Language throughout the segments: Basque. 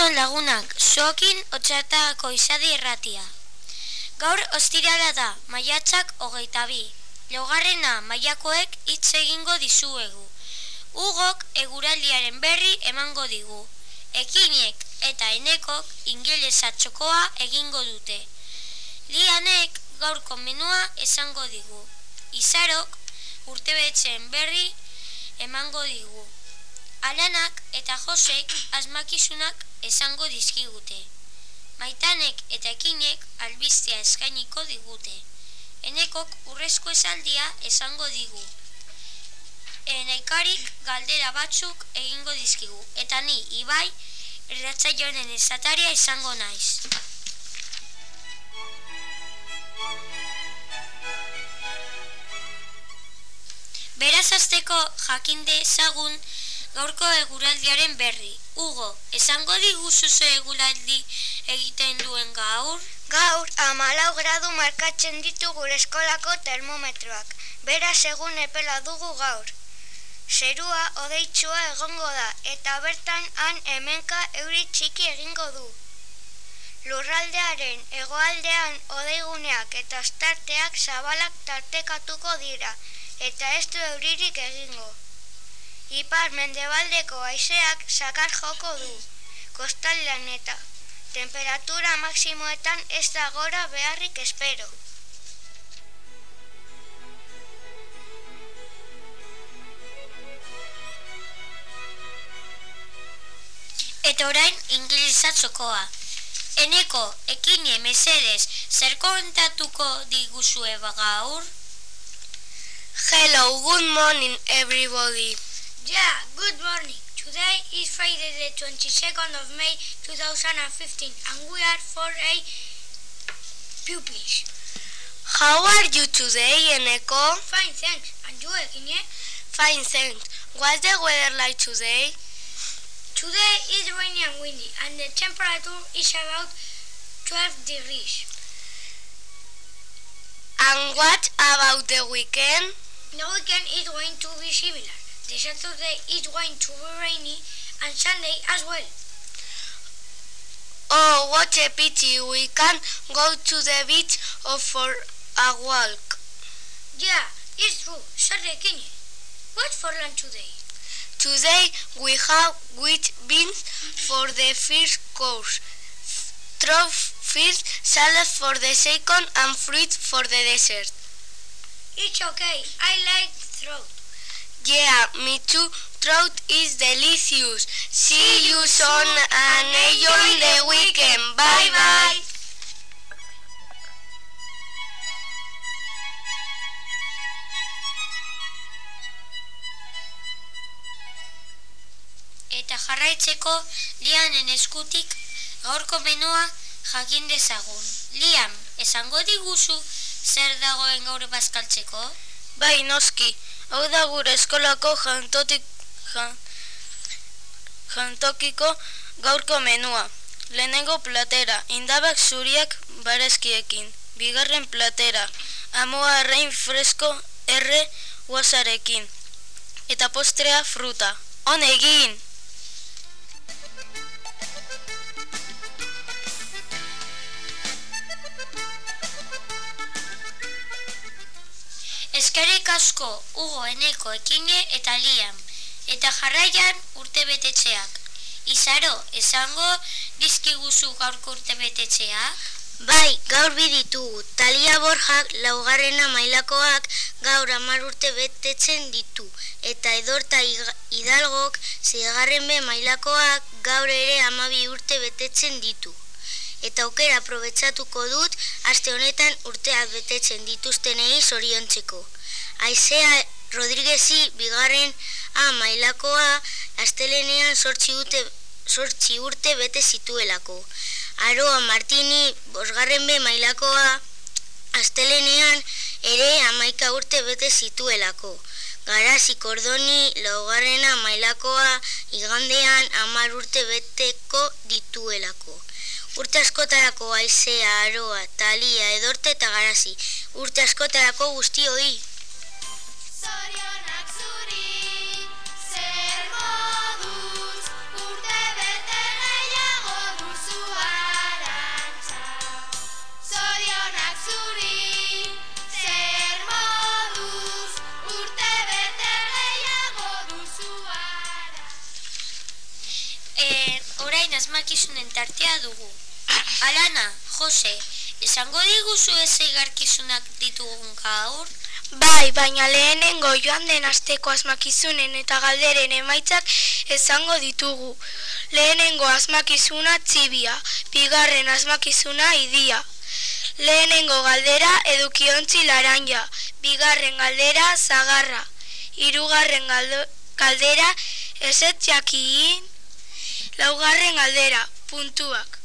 Egunon lagunak, zokin otxartako izadi erratia. Gaur ostirala da, maiatzak hogeita bi. Logarrena maiakoek hitz egingo dizuegu. Ugok eguraldiaren berri emango digu. Ekinek eta enekok ingelesa txokoa egingo dute. Lianek gaurko menua esango digu. Izarok urtebetzen berri emango digu. Alanak eta Josek asmakizunak esango dizkigute. Maitanek eta ekinek albistea eskainiko digute. Enekok urrezko esaldia esango digu. Eneikarik galdera batzuk egingo dizkigu. Eta ni, Ibai, erratzaioaren esataria izango naiz. Beraz azteko jakinde ezagun gaurko eguraldiaren berri. Ugo, esango diguzu ze eguraldi egiten duen gaur? Gaur, amalau gradu markatzen ditu gure eskolako termometroak. Beraz egun epela dugu gaur. Zerua odeitsua egongo da eta bertan han hemenka euri txiki egingo du. Lurraldearen hegoaldean odeiguneak eta ostarteak zabalak tartekatuko dira eta ez du euririk egingo. Ipar mendebaldeko aizeak sakar joko du, kostaldean eta temperatura maksimoetan ez da gora beharrik espero. Eta orain inglesa txokoa. Eneko, ekine, mesedez, zer kontatuko diguzue gaur? Hello, good morning everybody. Yeah, good morning. Today is Friday the 22nd of May 2015 and we are 4A pupils. How are you today, Eneko? Fine, thanks. And you, Ekinie? Fine, thanks. What's the weather like today? Today is rainy and windy and the temperature is about 12 degrees. And what about the weekend? The weekend is going to be similar. The Saturday is going to be rainy and Sunday as well. Oh, what a pity. We can't go to the beach or for a walk. Yeah, it's true. Sorry, Kenny. What for lunch today? Today we have wheat beans for the first course, trout fish salad for the second and fruit for the dessert. It's okay. I like trout. Yeah, me too. Trout is delicious. See you soon and enjoy the weekend. Bye bye. Eta jarraitzeko lianen eskutik gaurko menua jakin dezagun. Liam, esango diguzu zer dagoen gaur bazkaltzeko? Bai, noski. Hau da gure eskolako jantotik, jan, jantokiko gaurko menua. Lehenengo platera, indabak zuriak barezkiekin. Bigarren platera, amoa arrain fresko erre guazarekin. Eta postrea fruta. On egin! Eskerrik asko Ugo Eneko Ekine eta Liam eta jarraian urtebetetzeak. Izaro, esango dizkiguzu gaurko urtebetetzeak? Bai, gaur bi ditugu. Talia Borjak laugarrena mailakoak gaur amar urte betetzen ditu. Eta edorta hidalgok zigarren be mailakoak gaur ere amabi urte betetzen ditu. Eta aukera aprobetsatuko dut, aste honetan urtea betetzen dituztenei zoriontzeko. Aizea Rodriguezi bigarren A mailakoa astelenean sortzi urte, sortzi urte bete zituelako. Aroa Martini bosgarren be mailakoa astelenean ere amaika urte bete zituelako. Garazi Kordoni laugarrena mailakoa igandean amar urte beteko dituelako. Urte askotarako aizea, aroa, talia, edorte eta garazi. Urte askotarako guzti hori. Zorionak zer moduz, urte bete gehiago duzu zer moduz, urte bete gehiago duzu arantza. E, tartea dugu. Alana, Jose, esango diguzu ez egarkizunak ditugun gaur? Bai, baina lehenengo joan den asteko asmakizunen eta galderen emaitzak esango ditugu. Lehenengo asmakizuna txibia, bigarren asmakizuna idia. Lehenengo galdera edukiontzi laranja, bigarren galdera zagarra, hirugarren galdera esetxakiin, laugarren galdera puntuak.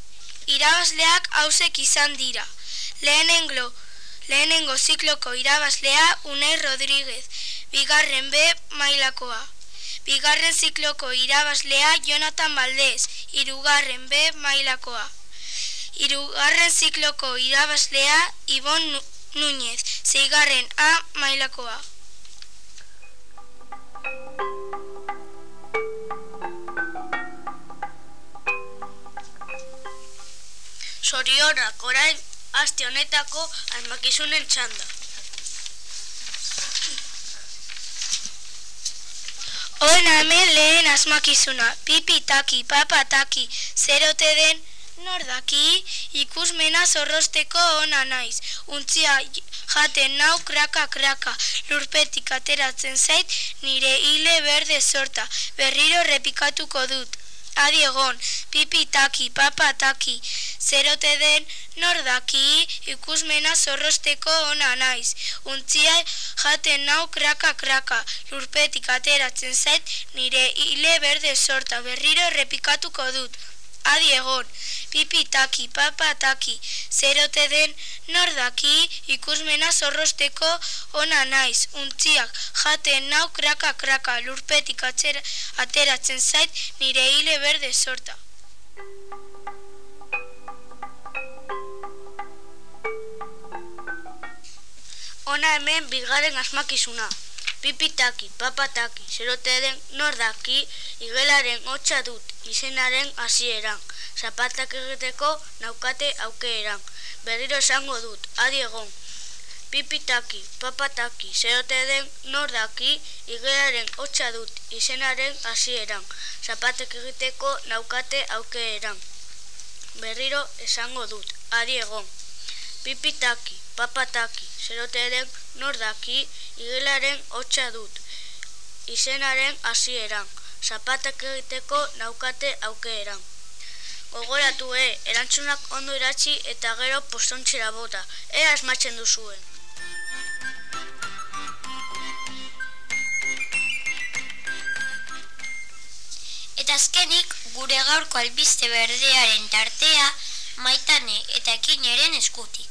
Irabazleak hausek izan dira. Lehenengo, lehenengo zikloko irabazlea Unai Rodríguez, bigarren B mailakoa. Bigarren zikloko irabazlea Jonathan Valdez, hirugarren B mailakoa. Hirugarren zikloko irabazlea Ibon Núñez, zeigarren A mailakoa. Sorionak orain aste honetako almakizunen txanda. Hona hemen lehen asmakizuna, pipi taki, papa taki, zerote den nordaki, ikusmena zorrosteko ona naiz. Untzia jaten nau kraka kraka, lurpetik ateratzen zait nire hile berde sorta, berriro repikatuko dut. Adi egon, pipi taki, papa taki, zerote den nordaki, ikusmena zorrosteko ona naiz. Untzia jaten nau kraka kraka, lurpetik ateratzen zait nire hile berde sorta, berriro repikatuko dut. Adi egon, pipi taki, papa taki, zerote den nordaki, ikusmena zorrosteko ona naiz. Untziak jaten nau kraka kraka, lurpetik ateratzen zait nire hile berde sorta. Ona hemen bigarren asmakizuna. Pipitaki, papataki, zerote den nordaki, igelaren hotxa dut, izenaren hasieran. Zapatak egiteko naukate aukeeran. Berriro esango dut, adi egon. Pipitaki, papataki, zerote den nordaki, igelaren hotxa dut, izenaren hasieran. Zapatak egiteko naukate aukeeran. Berriro esango dut, adi egon. Pipitaki, papataki, zerote den nordaki, igelaren hotxa dut, izenaren hasieran, zapatak egiteko naukate aukeeran. Gogoratu e, erantzunak ondo iratzi eta gero postontxera bota, ea asmatzen duzuen. Eta azkenik, gure gaurko albiste berdearen tartea, maitane eta ekineren eskutik.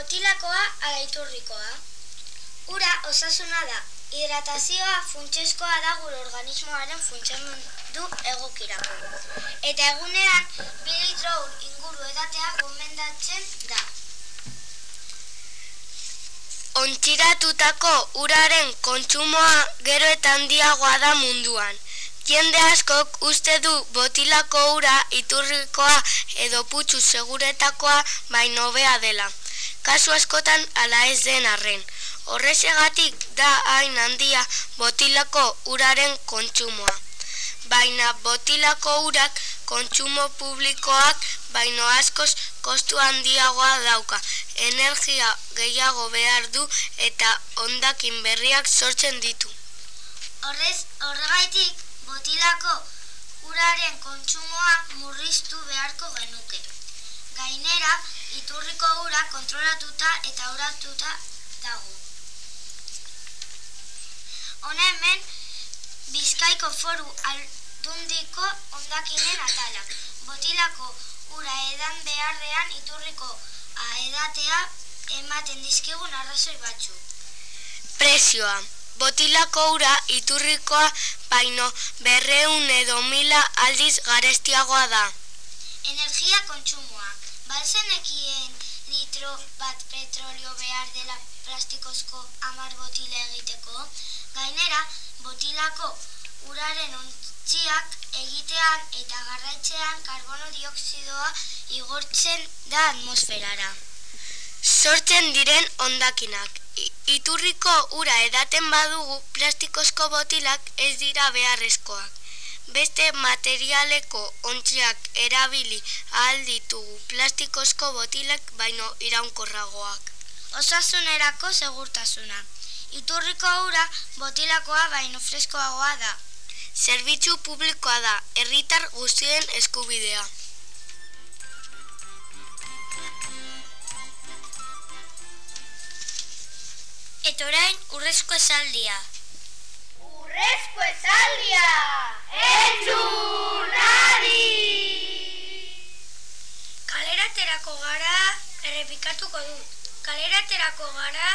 Botilakoa ala iturrikoa. Ura osasuna da, hidratazioa funtsezkoa da gure organismoaren funtzionamendu egokirako. Eta egunean, bi litro ur inguru edatea gomendatzen da. Ontziratutako uraren kontsumoa gero eta handiagoa da munduan. Jende askok uste du botilako ura iturrikoa edo putxu seguretakoa baino hobea dela. Kasu askotan ala ez den arren. Horrexegatik da hain handia botilako uraren kontsumoa. Baina botilako urak kontsumo publikoak baino askoz kostu handiagoa dauka. Energia gehiago behar du eta ondakin berriak sortzen ditu. Horrez, horregaitik, botilako uraren kontsumoa murriztu beharko genuke. Gainera, iturriko ura kontrolatuta eta uratuta dago. Hona hemen, Bizkaiko foru aldundiko ondakinen atalak. Botilako ura edan beharrean iturriko edatea ematen dizkigun arrazoi batzu. Prezioa. Botilako ura iturrikoa baino berreun edo mila aldiz garestiagoa da. Energia kontsumoa. Balzenekien litro bat petrolio behar dela plastikozko amar botila egiteko. Gainera, botilako uraren ontziak egitean eta garraitzean karbono dioksidoa igortzen da atmosferara. Sortzen diren ondakinak. Iturriko ura edaten badugu plastikozko botilak ez dira beharrezkoak. Beste materialeko ontziak erabili ahal ditugu plastikozko botilak baino iraunkorragoak. Osasunerako segurtasuna. Iturriko ura botilakoa baino freskoagoa da. Zerbitzu publikoa da, herritar guztien eskubidea. Etorain urrezko esaldia. Urrezko esaldia! Entzunari! Kaleraterako gara, errepikatuko dut. Kaleraterako gara,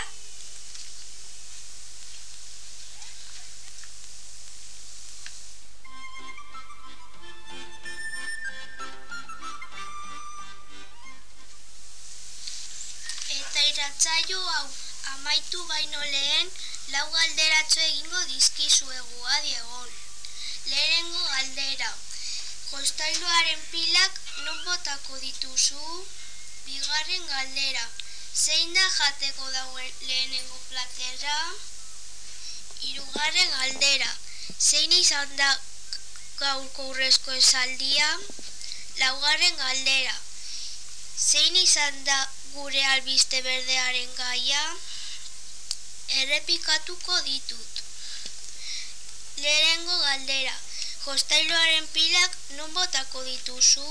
Eta iratzaio hau amaitu baino lehen lau galderatxo egingo dizkizuegu adiegon. Lehenengo galdera. Jostailuaren pilak non botako dituzu? Bigarren galdera. Zein da jateko dauen lehenengo platera? Hirugarren galdera. Zein izan da gaurko urrezko esaldia? Laugarren galdera. Zein izan da gure albiste berdearen gaia? Errepikatuko ditut. Lehenengo galdera. Jostailuaren pilak non botako dituzu?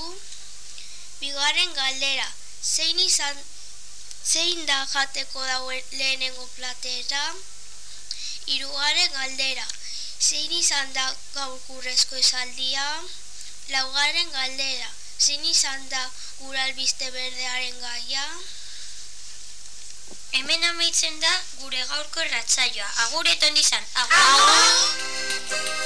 Bigarren galdera. Zein izan zein da jateko dauen lehenengo platera? Hirugarren galdera. Zein izan da gaurkurrezko esaldia? Laugarren galdera. Zein izan da gure albiste berdearen gaia? Hemen amaitzen da gure gaurko erratzaioa. Agur eton izan. Agur.